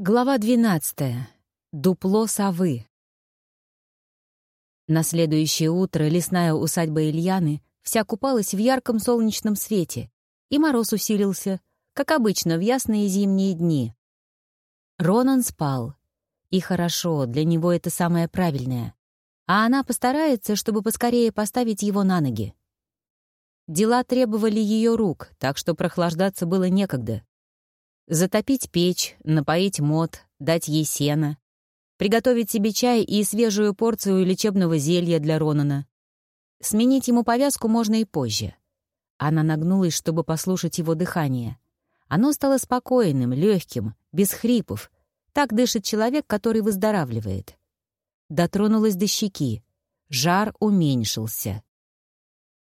Глава 12. Дупло совы. На следующее утро лесная усадьба Ильяны вся купалась в ярком солнечном свете, и мороз усилился, как обычно в ясные зимние дни. Ронан спал. И хорошо, для него это самое правильное. А она постарается, чтобы поскорее поставить его на ноги. Дела требовали ее рук, так что прохлаждаться было некогда. Затопить печь, напоить мод, дать ей сено. Приготовить себе чай и свежую порцию лечебного зелья для Ронана. Сменить ему повязку можно и позже. Она нагнулась, чтобы послушать его дыхание. Оно стало спокойным, легким, без хрипов. Так дышит человек, который выздоравливает. Дотронулась до щеки. Жар уменьшился.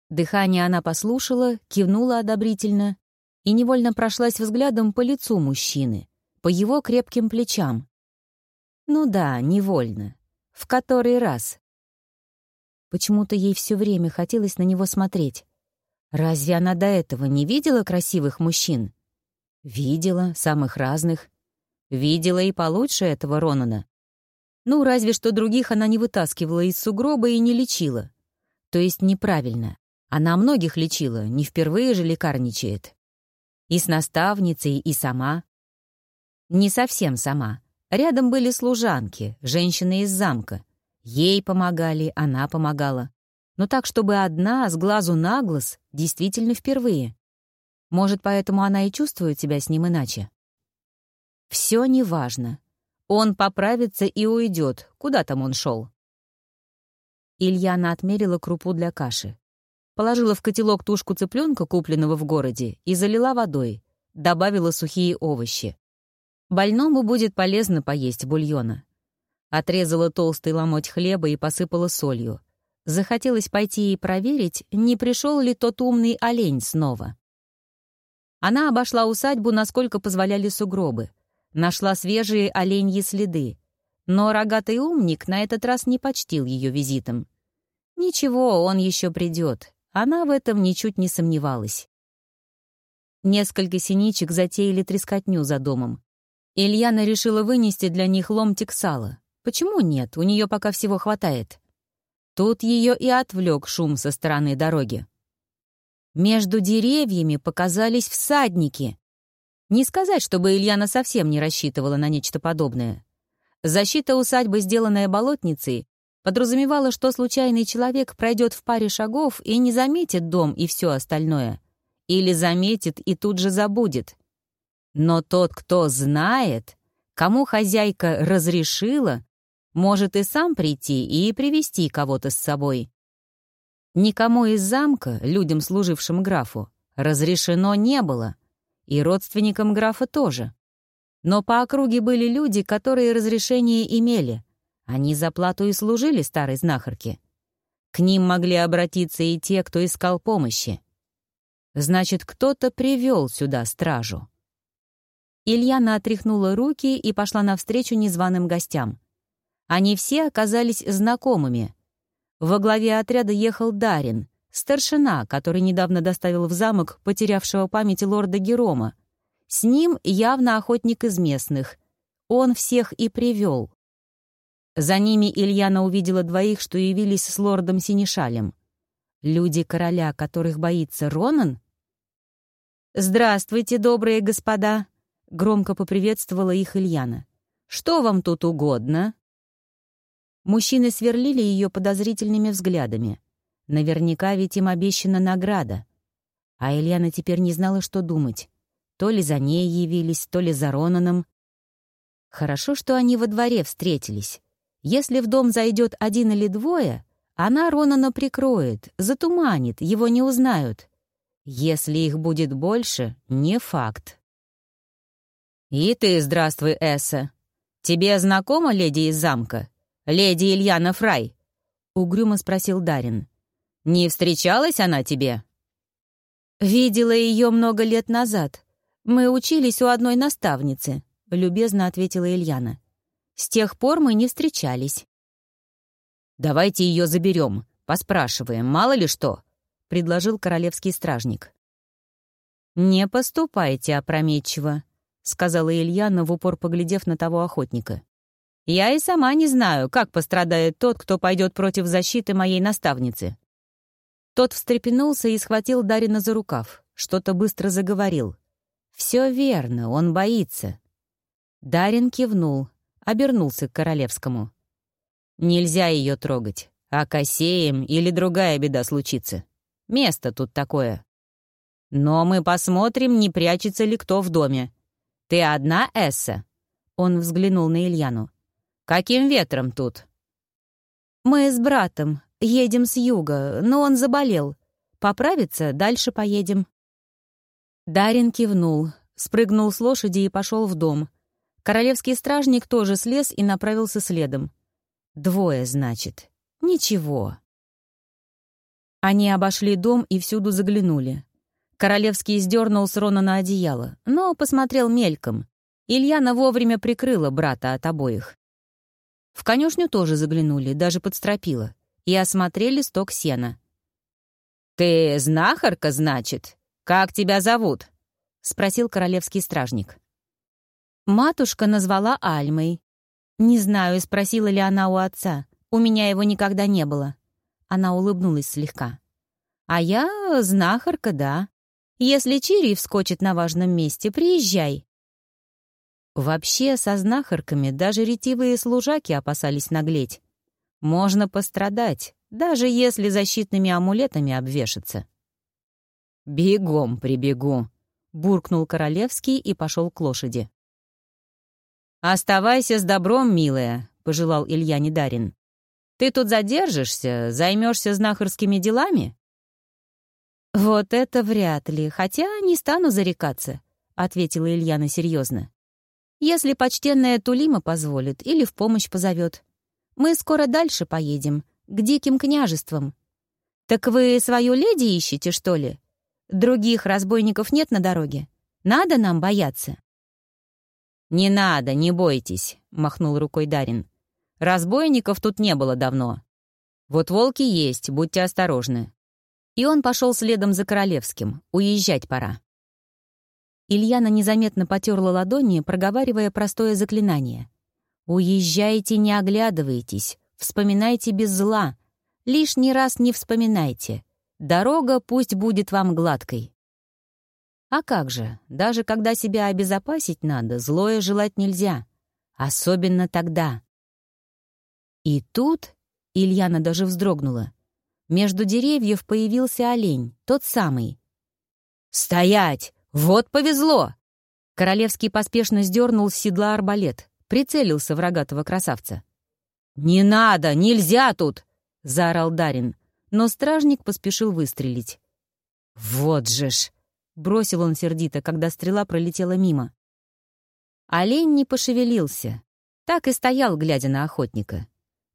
Дыхание она послушала, кивнула одобрительно и невольно прошлась взглядом по лицу мужчины, по его крепким плечам. Ну да, невольно. В который раз? Почему-то ей все время хотелось на него смотреть. Разве она до этого не видела красивых мужчин? Видела, самых разных. Видела и получше этого Ронана. Ну, разве что других она не вытаскивала из сугроба и не лечила. То есть неправильно. Она многих лечила, не впервые же лекарничает. И с наставницей, и сама. Не совсем сама. Рядом были служанки, женщины из замка. Ей помогали, она помогала. Но так, чтобы одна, с глазу на глаз, действительно впервые. Может, поэтому она и чувствует себя с ним иначе. Все неважно. Он поправится и уйдет. Куда там он шел? Ильяна отмерила крупу для каши. Положила в котелок тушку цыпленка, купленного в городе, и залила водой. Добавила сухие овощи. Больному будет полезно поесть бульона. Отрезала толстый ломоть хлеба и посыпала солью. Захотелось пойти и проверить, не пришел ли тот умный олень снова. Она обошла усадьбу, насколько позволяли сугробы. Нашла свежие оленьи следы. Но рогатый умник на этот раз не почтил ее визитом. Ничего, он еще придет. Она в этом ничуть не сомневалась. Несколько синичек затеяли трескотню за домом. Ильяна решила вынести для них ломтик сала. Почему нет? У нее пока всего хватает. Тут ее и отвлек шум со стороны дороги. Между деревьями показались всадники. Не сказать, чтобы Ильяна совсем не рассчитывала на нечто подобное. Защита усадьбы, сделанная болотницей, подразумевало, что случайный человек пройдет в паре шагов и не заметит дом и все остальное. Или заметит и тут же забудет. Но тот, кто знает, кому хозяйка разрешила, может и сам прийти и привести кого-то с собой. Никому из замка, людям, служившим графу, разрешено не было, и родственникам графа тоже. Но по округе были люди, которые разрешение имели — они за плату и служили старой знахарке. К ним могли обратиться и те, кто искал помощи. Значит, кто-то привел сюда стражу. Ильяна отряхнула руки и пошла навстречу незваным гостям. Они все оказались знакомыми. Во главе отряда ехал Дарин, старшина, который недавно доставил в замок потерявшего память лорда Герома. С ним явно охотник из местных. Он всех и привел. За ними Ильяна увидела двоих, что явились с лордом Синишалем. Люди короля, которых боится Ронан? «Здравствуйте, добрые господа!» — громко поприветствовала их Ильяна. «Что вам тут угодно?» Мужчины сверлили ее подозрительными взглядами. Наверняка ведь им обещана награда. А Ильяна теперь не знала, что думать. То ли за ней явились, то ли за Ронаном. Хорошо, что они во дворе встретились. Если в дом зайдет один или двое, она Ронана прикроет, затуманит, его не узнают. Если их будет больше, не факт. «И ты здравствуй, Эсса. Тебе знакома леди из замка? Леди Ильяна Фрай?» — угрюмо спросил Дарин. «Не встречалась она тебе?» «Видела ее много лет назад. Мы учились у одной наставницы», — любезно ответила Ильяна. С тех пор мы не встречались. «Давайте ее заберем, поспрашиваем, мало ли что», — предложил королевский стражник. «Не поступайте опрометчиво. — сказала Ильяна, в упор поглядев на того охотника. «Я и сама не знаю, как пострадает тот, кто пойдет против защиты моей наставницы». Тот встрепенулся и схватил Дарина за рукав. Что-то быстро заговорил. «Все верно, он боится». Дарин кивнул, обернулся к Королевскому. «Нельзя ее трогать, а косеем или другая беда случится. Место тут такое. Но мы посмотрим, не прячется ли кто в доме. Ты одна, Эсса?» Он взглянул на Ильяну. «Каким ветром тут?» «Мы с братом. Едем с юга, но он заболел. Поправится, дальше поедем». Дарин кивнул, спрыгнул с лошади и пошел в дом. Королевский стражник тоже слез и направился следом. Двое, значит. Ничего. Они обошли дом и всюду заглянули. Королевский сдернул с Рона на одеяло, но посмотрел мельком. Ильяна вовремя прикрыла брата от обоих. В конюшню тоже заглянули, даже подстропила, и осмотрели сток сена. «Ты знахарка, значит?» «Как тебя зовут?» — спросил королевский стражник. Матушка назвала Альмой. Не знаю, спросила ли она у отца. У меня его никогда не было. Она улыбнулась слегка. А я знахарка, да. Если Чири вскочит на важном месте, приезжай. Вообще, со знахарками даже ретивые служаки опасались наглеть. Можно пострадать, даже если защитными амулетами обвешаться. «Бегом прибегу», — буркнул Королевский и пошел к лошади. «Оставайся с добром, милая», — пожелал Илья Недарин. «Ты тут задержишься, займешься знахарскими делами?» «Вот это вряд ли, хотя не стану зарекаться», — ответила Ильяна серьезно. «Если почтенная Тулима позволит или в помощь позовет. Мы скоро дальше поедем, к диким княжествам. Так вы свою леди ищете, что ли? Других разбойников нет на дороге. Надо нам бояться». «Не надо, не бойтесь», — махнул рукой Дарин. «Разбойников тут не было давно. Вот волки есть, будьте осторожны». И он пошел следом за Королевским. Уезжать пора. Ильяна незаметно потерла ладони, проговаривая простое заклинание. «Уезжайте, не оглядывайтесь, вспоминайте без зла. Лишний раз не вспоминайте. Дорога пусть будет вам гладкой. А как же, даже когда себя обезопасить надо, злое желать нельзя. Особенно тогда. И тут Ильяна даже вздрогнула. Между деревьев появился олень, тот самый. «Стоять! Вот повезло!» Королевский поспешно сдернул с седла арбалет, прицелился в рогатого красавца. «Не надо! Нельзя тут!» — заорал Дарин но стражник поспешил выстрелить. «Вот же ж!» — бросил он сердито, когда стрела пролетела мимо. Олень не пошевелился, так и стоял, глядя на охотника.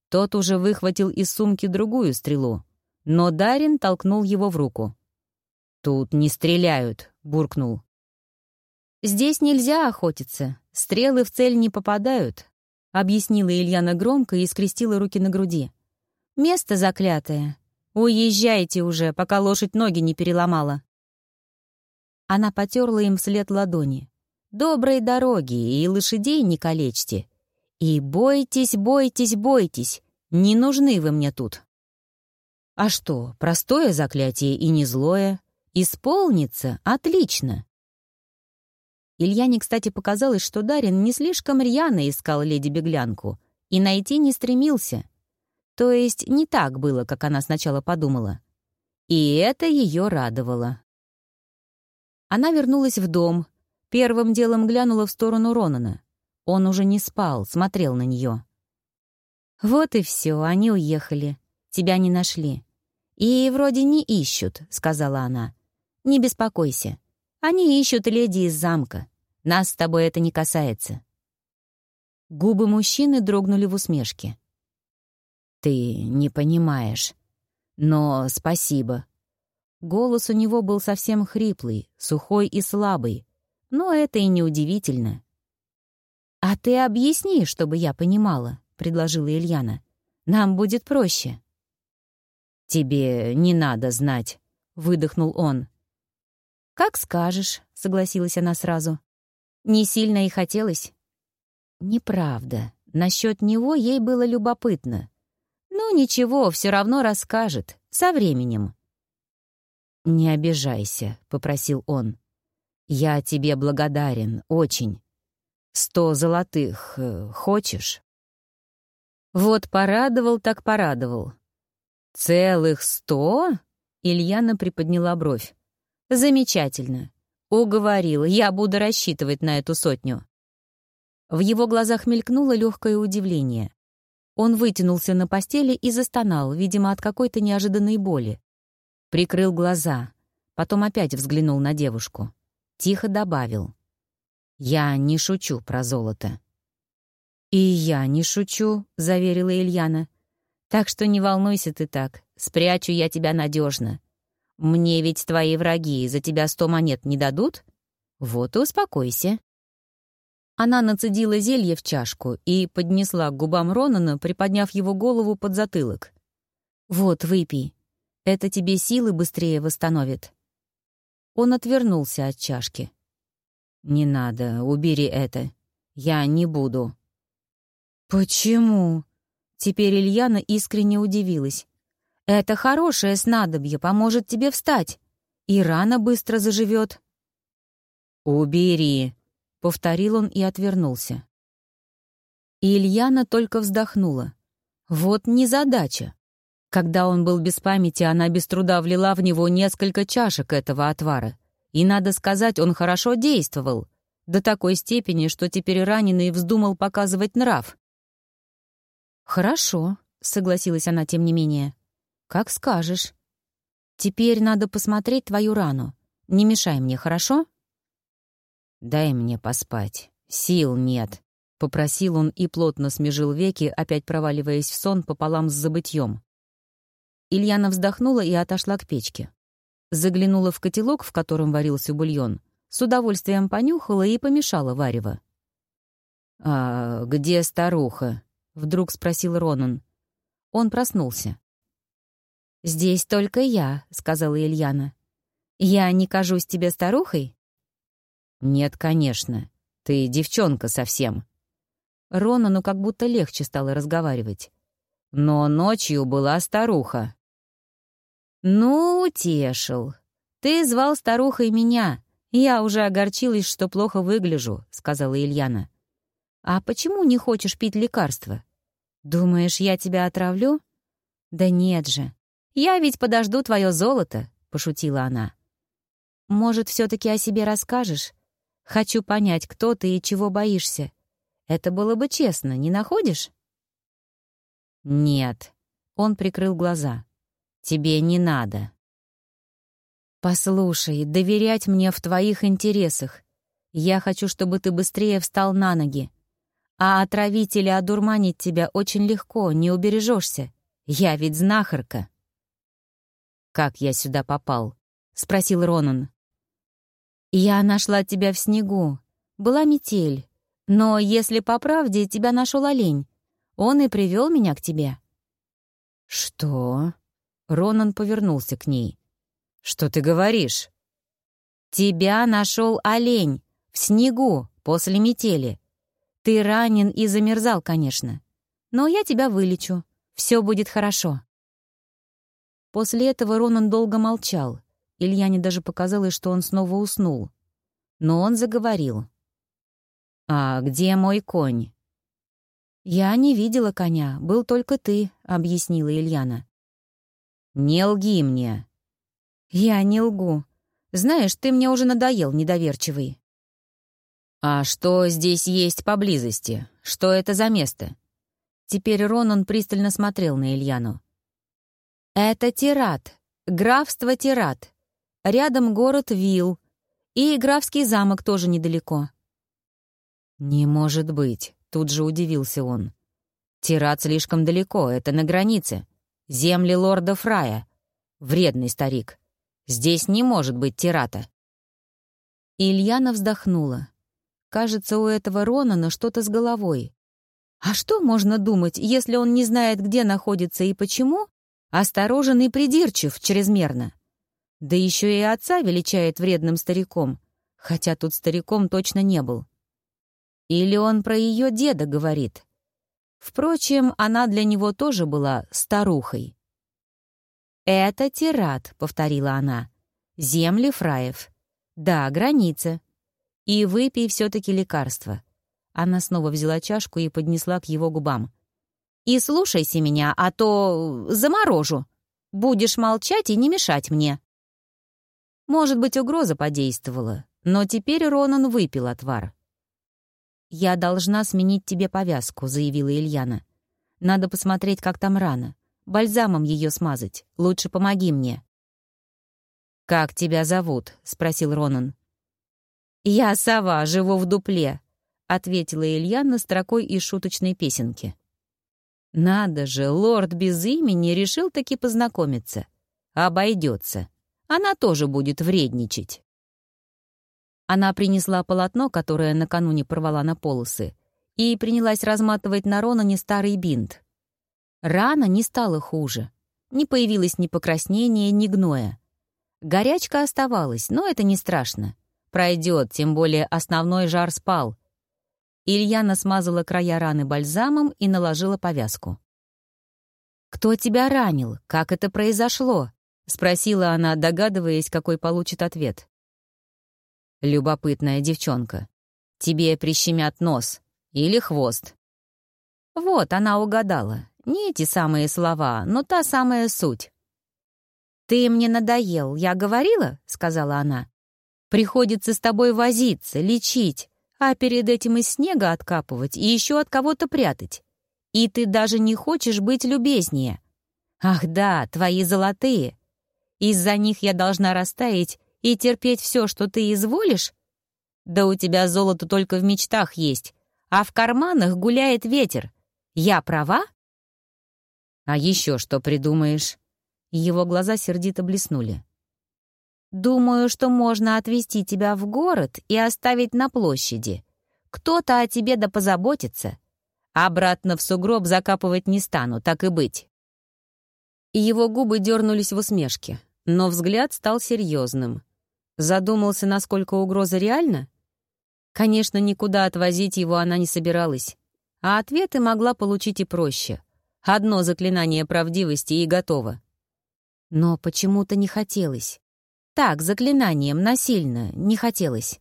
Тот уже выхватил из сумки другую стрелу, но Дарин толкнул его в руку. «Тут не стреляют», — буркнул. «Здесь нельзя охотиться, стрелы в цель не попадают», — объяснила Ильяна громко и скрестила руки на груди. «Место заклятое, «Уезжайте уже, пока лошадь ноги не переломала». Она потерла им вслед ладони. «Доброй дороги и лошадей не калечьте. И бойтесь, бойтесь, бойтесь. Не нужны вы мне тут». А что, простое заклятие и не злое? Исполнится? Отлично. Ильяне, кстати, показалось, что Дарин не слишком рьяно искал леди-беглянку и найти не стремился — то есть не так было, как она сначала подумала. И это ее радовало. Она вернулась в дом, первым делом глянула в сторону Ронана. Он уже не спал, смотрел на нее. «Вот и все, они уехали. Тебя не нашли. И вроде не ищут», — сказала она. «Не беспокойся. Они ищут леди из замка. Нас с тобой это не касается». Губы мужчины дрогнули в усмешке. «Ты не понимаешь. Но спасибо». Голос у него был совсем хриплый, сухой и слабый. Но это и не удивительно. «А ты объясни, чтобы я понимала», — предложила Ильяна. «Нам будет проще». «Тебе не надо знать», — выдохнул он. «Как скажешь», — согласилась она сразу. Не сильно и хотелось. Неправда. Насчет него ей было любопытно. Ну, ничего, все равно расскажет. Со временем. «Не обижайся», — попросил он. «Я тебе благодарен, очень. Сто золотых э, хочешь?» Вот порадовал так порадовал. «Целых сто?» — Ильяна приподняла бровь. «Замечательно. Уговорил, я буду рассчитывать на эту сотню». В его глазах мелькнуло легкое удивление. Он вытянулся на постели и застонал, видимо, от какой-то неожиданной боли. Прикрыл глаза, потом опять взглянул на девушку. Тихо добавил. «Я не шучу про золото». «И я не шучу», — заверила Ильяна. «Так что не волнуйся ты так, спрячу я тебя надежно. Мне ведь твои враги за тебя сто монет не дадут? Вот и успокойся». Она нацедила зелье в чашку и поднесла к губам Ронана, приподняв его голову под затылок. «Вот, выпей. Это тебе силы быстрее восстановит». Он отвернулся от чашки. «Не надо, убери это. Я не буду». «Почему?» Теперь Ильяна искренне удивилась. «Это хорошее снадобье, поможет тебе встать. И рана быстро заживет». «Убери», — повторил он и отвернулся. И Ильяна только вздохнула. Вот незадача. Когда он был без памяти, она без труда влила в него несколько чашек этого отвара. И, надо сказать, он хорошо действовал. До такой степени, что теперь раненый вздумал показывать нрав. «Хорошо», — согласилась она тем не менее. «Как скажешь. Теперь надо посмотреть твою рану. Не мешай мне, хорошо?» «Дай мне поспать. Сил нет», — попросил он и плотно смежил веки, опять проваливаясь в сон пополам с забытьем. Ильяна вздохнула и отошла к печке. Заглянула в котелок, в котором варился бульон, с удовольствием понюхала и помешала варево. «А где старуха?» — вдруг спросил Ронан. Он проснулся. «Здесь только я», — сказала Ильяна. «Я не кажусь тебе старухой?» «Нет, конечно. Ты девчонка совсем». Ронану как будто легче стало разговаривать. «Но ночью была старуха». «Ну, утешил. Ты звал старухой меня. Я уже огорчилась, что плохо выгляжу», — сказала Ильяна. «А почему не хочешь пить лекарства? Думаешь, я тебя отравлю?» «Да нет же. Я ведь подожду твое золото», — пошутила она. «Может, все таки о себе расскажешь? Хочу понять, кто ты и чего боишься. Это было бы честно, не находишь?» «Нет», — он прикрыл глаза. «Тебе не надо». «Послушай, доверять мне в твоих интересах. Я хочу, чтобы ты быстрее встал на ноги. А отравить или одурманить тебя очень легко, не убережешься. Я ведь знахарка». «Как я сюда попал?» — спросил Ронан. «Я нашла тебя в снегу. Была метель. Но, если по правде, тебя нашел олень. Он и привел меня к тебе». «Что?» Ронан повернулся к ней. «Что ты говоришь?» «Тебя нашел олень. В снегу, после метели. Ты ранен и замерзал, конечно. Но я тебя вылечу. Все будет хорошо». После этого Ронан долго молчал. Ильяне даже показалось, что он снова уснул. Но он заговорил. «А где мой конь?» «Я не видела коня, был только ты», — объяснила Ильяна. «Не лги мне». «Я не лгу. Знаешь, ты мне уже надоел, недоверчивый». «А что здесь есть поблизости? Что это за место?» Теперь Ронан пристально смотрел на Ильяну. «Это Тират, графство Тират. Рядом город Вил. И графский замок тоже недалеко». «Не может быть», — тут же удивился он. «Тират слишком далеко, это на границе. Земли лорда Фрая. Вредный старик. Здесь не может быть Тирата». Ильяна вздохнула. Кажется, у этого Ронана что-то с головой. А что можно думать, если он не знает, где находится и почему? Осторожен и придирчив чрезмерно. Да еще и отца величает вредным стариком, хотя тут стариком точно не был. Или он про ее деда говорит? Впрочем, она для него тоже была старухой. «Это Тират», — повторила она. «Земли Фраев. Да, граница. И выпей все-таки лекарство». Она снова взяла чашку и поднесла к его губам. «И слушайся меня, а то заморожу. Будешь молчать и не мешать мне». Может быть, угроза подействовала, но теперь Ронан выпил отвар. «Я должна сменить тебе повязку», — заявила Ильяна. «Надо посмотреть, как там рана. Бальзамом ее смазать. Лучше помоги мне». «Как тебя зовут?» — спросил Ронан. «Я сова, живу в дупле», — ответила Ильяна строкой из шуточной песенки. «Надо же, лорд без имени решил таки познакомиться. Обойдется. Она тоже будет вредничать». Она принесла полотно, которое накануне порвала на полосы, и принялась разматывать на Ронане старый бинт. Рана не стала хуже. Не появилось ни покраснения, ни гноя. Горячка оставалась, но это не страшно. Пройдет, тем более основной жар спал. Ильяна смазала края раны бальзамом и наложила повязку. «Кто тебя ранил? Как это произошло?» — спросила она, догадываясь, какой получит ответ. «Любопытная девчонка. Тебе прищемят нос или хвост». Вот, она угадала. Не эти самые слова, но та самая суть. «Ты мне надоел, я говорила?» — сказала она. «Приходится с тобой возиться, лечить, а перед этим из снега откапывать и еще от кого-то прятать. И ты даже не хочешь быть любезнее. Ах да, твои золотые. Из-за них я должна растаять и терпеть все, что ты изволишь? Да у тебя золото только в мечтах есть, а в карманах гуляет ветер. Я права?» «А еще что придумаешь?» Его глаза сердито блеснули. «Думаю, что можно отвезти тебя в город и оставить на площади. Кто-то о тебе да позаботится. Обратно в сугроб закапывать не стану, так и быть». Его губы дернулись в усмешке, но взгляд стал серьезным. Задумался, насколько угроза реальна? Конечно, никуда отвозить его она не собиралась, а ответы могла получить и проще. Одно заклинание правдивости и готово. Но почему-то не хотелось. Так, заклинанием, насильно, не хотелось.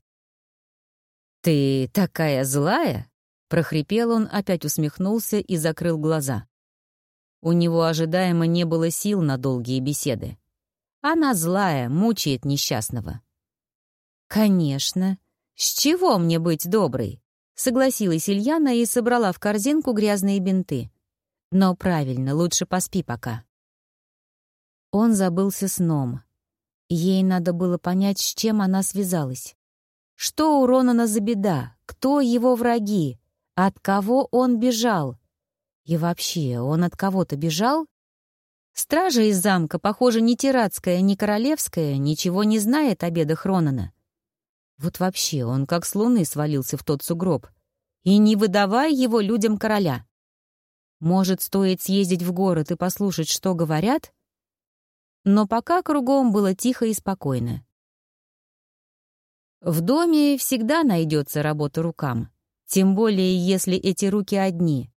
«Ты такая злая?» — прохрипел он, опять усмехнулся и закрыл глаза. У него ожидаемо не было сил на долгие беседы. Она злая, мучает несчастного. «Конечно. С чего мне быть доброй?» — согласилась Ильяна и собрала в корзинку грязные бинты. Но правильно, лучше поспи пока. Он забылся сном. Ей надо было понять, с чем она связалась. Что у Ронана за беда? Кто его враги? От кого он бежал? И вообще, он от кого-то бежал? Стража из замка, похоже, ни тиратская, ни королевская, ничего не знает о бедах Ронана. Вот вообще, он как с луны свалился в тот сугроб. И не выдавай его людям короля. Может, стоит съездить в город и послушать, что говорят? Но пока кругом было тихо и спокойно. В доме всегда найдется работа рукам, тем более если эти руки одни.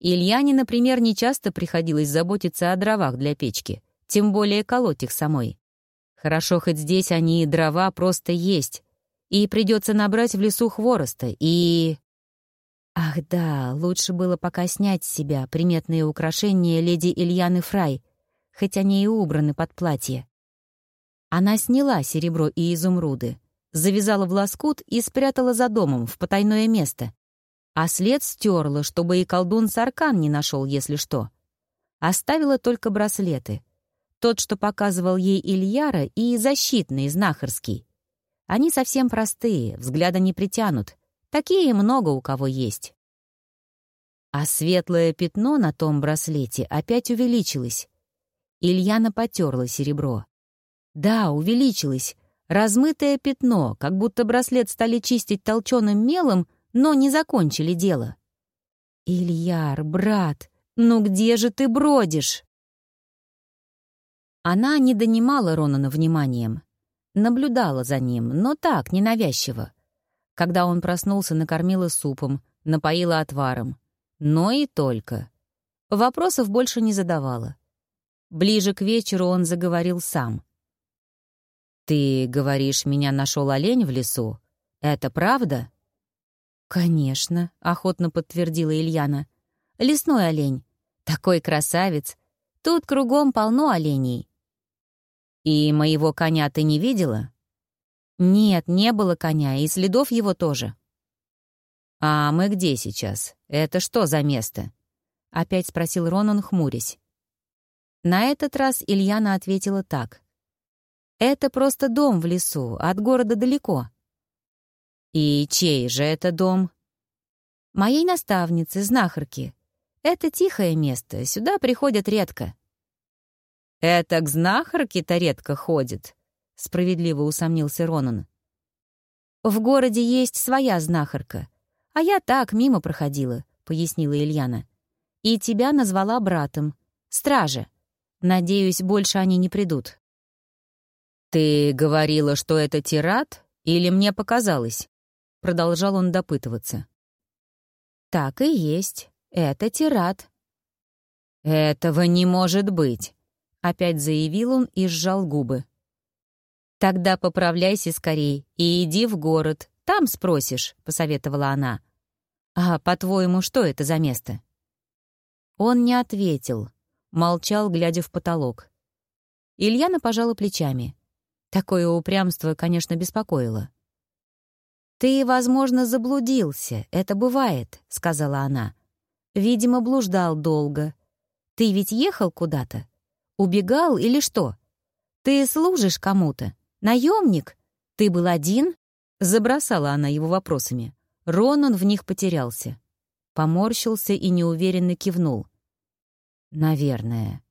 Ильяне, например, нечасто приходилось заботиться о дровах для печки, тем более колоть их самой. Хорошо, хоть здесь они и дрова просто есть, и придется набрать в лесу хвороста, и... Ах да, лучше было пока снять с себя приметные украшения леди Ильяны Фрай, хоть они и убраны под платье. Она сняла серебро и изумруды, завязала в лоскут и спрятала за домом в потайное место. А след стерла, чтобы и колдун Саркан не нашел, если что. Оставила только браслеты. Тот, что показывал ей Ильяра, и защитный, знахарский. Они совсем простые, взгляда не притянут — Такие много у кого есть. А светлое пятно на том браслете опять увеличилось. Ильяна потерла серебро. Да, увеличилось. Размытое пятно, как будто браслет стали чистить толченым мелом, но не закончили дело. «Ильяр, брат, ну где же ты бродишь?» Она не донимала Ронана вниманием. Наблюдала за ним, но так, ненавязчиво Когда он проснулся, накормила супом, напоила отваром. Но и только. Вопросов больше не задавала. Ближе к вечеру он заговорил сам. «Ты говоришь, меня нашел олень в лесу? Это правда?» «Конечно», — охотно подтвердила Ильяна. «Лесной олень. Такой красавец. Тут кругом полно оленей». «И моего коня ты не видела?» «Нет, не было коня, и следов его тоже». «А мы где сейчас? Это что за место?» — опять спросил Ронан, хмурясь. На этот раз Ильяна ответила так. «Это просто дом в лесу, от города далеко». «И чей же это дом?» «Моей наставницы, знахарки. Это тихое место, сюда приходят редко». «Это к знахарке-то редко ходит», — справедливо усомнился Ронан. «В городе есть своя знахарка, а я так, мимо проходила», — пояснила Ильяна. «И тебя назвала братом. Стража. Надеюсь, больше они не придут». «Ты говорила, что это тират, или мне показалось?» Продолжал он допытываться. «Так и есть. Это тират». «Этого не может быть», — опять заявил он и сжал губы. «Тогда поправляйся скорей и иди в город. Там спросишь», — посоветовала она. «А, по-твоему, что это за место?» Он не ответил, молчал, глядя в потолок. Ильяна пожала плечами. Такое упрямство, конечно, беспокоило. «Ты, возможно, заблудился. Это бывает», — сказала она. «Видимо, блуждал долго. Ты ведь ехал куда-то? Убегал или что? Ты служишь кому-то? Наемник? Ты был один?» Забросала она его вопросами. Ронан в них потерялся. Поморщился и неуверенно кивнул. «Наверное.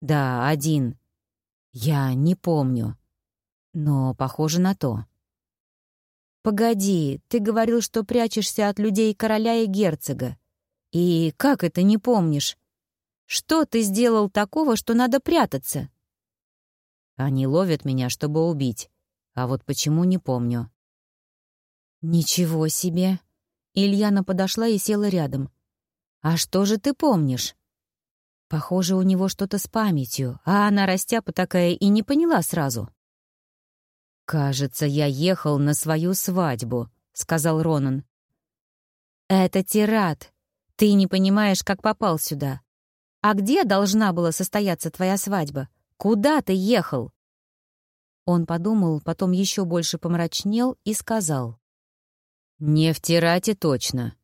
Да, один. Я не помню. Но похоже на то». «Погоди, ты говорил, что прячешься от людей короля и герцога. И как это не помнишь? Что ты сделал такого, что надо прятаться?» «Они ловят меня, чтобы убить. А вот почему, не помню». «Ничего себе!» Ильяна подошла и села рядом. «А что же ты помнишь?» Похоже, у него что-то с памятью, а она растяпа такая и не поняла сразу. «Кажется, я ехал на свою свадьбу», — сказал Ронан. «Это тират. Ты не понимаешь, как попал сюда. А где должна была состояться твоя свадьба? Куда ты ехал?» Он подумал, потом еще больше помрачнел и сказал. «Не в Тирате точно.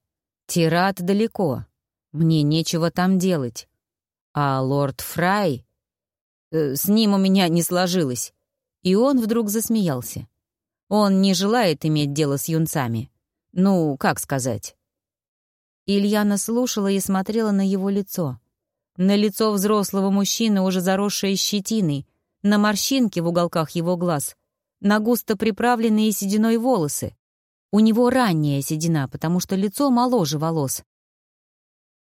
Тират далеко. Мне нечего там делать. А лорд Фрай... Э, с ним у меня не сложилось. И он вдруг засмеялся. Он не желает иметь дело с юнцами. Ну, как сказать? Ильяна слушала и смотрела на его лицо. На лицо взрослого мужчины, уже заросшее щетиной, на морщинки в уголках его глаз, на густо приправленные сединой волосы. У него ранняя седина, потому что лицо моложе волос.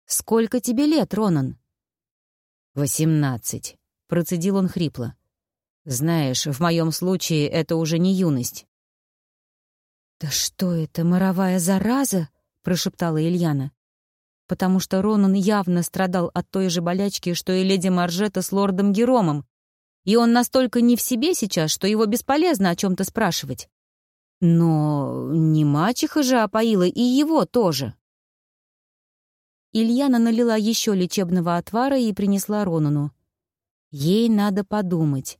«Сколько тебе лет, Ронан?» «Восемнадцать», — процедил он хрипло. Знаешь, в моем случае это уже не юность. «Да что это, моровая зараза?» — прошептала Ильяна. Потому что Ронан явно страдал от той же болячки, что и леди Маржета с лордом Геромом, и он настолько не в себе сейчас, что его бесполезно о чем-то спрашивать. Но не мачеха же опоила и его тоже. Ильяна налила еще лечебного отвара и принесла Ронану. Ей надо подумать.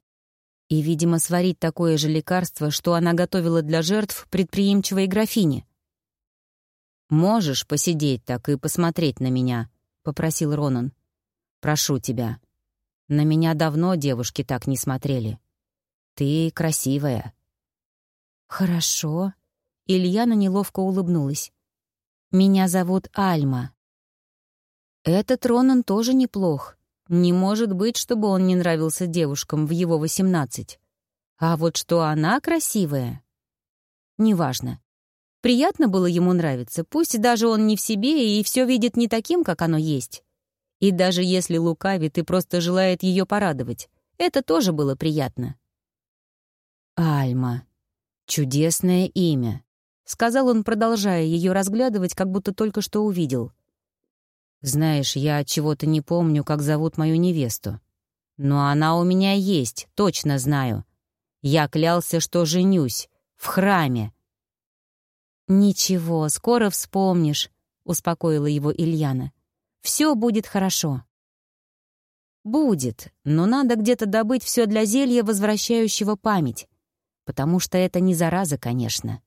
И, видимо, сварить такое же лекарство, что она готовила для жертв предприимчивой графине. «Можешь посидеть так и посмотреть на меня», — попросил Ронан. «Прошу тебя. На меня давно девушки так не смотрели. Ты красивая». «Хорошо». Ильяна неловко улыбнулась. «Меня зовут Альма». Этот Ронан тоже неплох. Не может быть, чтобы он не нравился девушкам в его восемнадцать. А вот что она красивая... Неважно. Приятно было ему нравиться, пусть даже он не в себе и все видит не таким, как оно есть. И даже если лукавит и просто желает ее порадовать, это тоже было приятно. Альма. Чудесное имя. сказал он, продолжая ее разглядывать, как будто только что увидел. «Знаешь, я чего-то не помню, как зовут мою невесту. Но она у меня есть, точно знаю. Я клялся, что женюсь. В храме». «Ничего, скоро вспомнишь», — успокоила его Ильяна. «Все будет хорошо». «Будет, но надо где-то добыть все для зелья, возвращающего память. Потому что это не зараза, конечно.